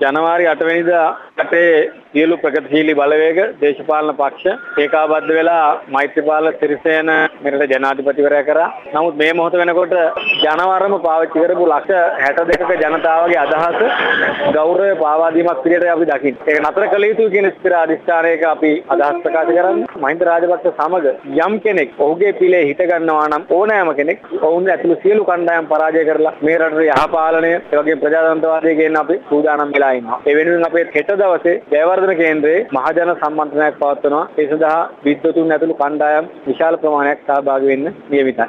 ජනවාරි 8 වෙනිදා රටේ සියලු ප්‍රගතිශීලී බලවේග දේශපාලන පක්ෂ ඒකාබද්ධ වෙලා මෛත්‍රීපාල සිරිසේන මෙරට ජනාධිපතිවරයා කරා. නමුත් මේ මොහොත වෙනකොට ජනවරම පාවිච්චි කරපු ලක්ෂ 62ක ජනතාවගේ අදහස ගෞරවය පාවා දීමක් විදිහට අපි දකින්නේ. ඒක නතර කළ යුතුයි කියන ස්ථිර අධිෂ්ඨානයක අපි අදහස් ප්‍රකාශ කරන්නේ. මහින්ද රාජපක්ෂ සමග යම් කෙනෙක් ඔහුගේ පිළේ හිට ගන්නවා නම් ඕනෑම කෙනෙක් ඔවුන් ඇතුළු සියලු කණ්ඩායම් පරාජය කරලා මේ රටේ යහපාලනය ඒ වගේම ප්‍රජාතන්ත්‍රවාදය කියන අපි සූදානම් වෙලා ඉන්නවා. ඒ වෙනුවෙන් අපේ හෙට දවසේ ජයවර්ධන කේන්ද්‍රයේ මහජන සම්මන්ත්‍රණයක් පවත්වනවා. ඒ සඳහා විද්වතුන් ඇතුළු කණ්ඩායම් විශාල ප්‍රමාණයක් සහභාගී වෙන්න නියමිතයි.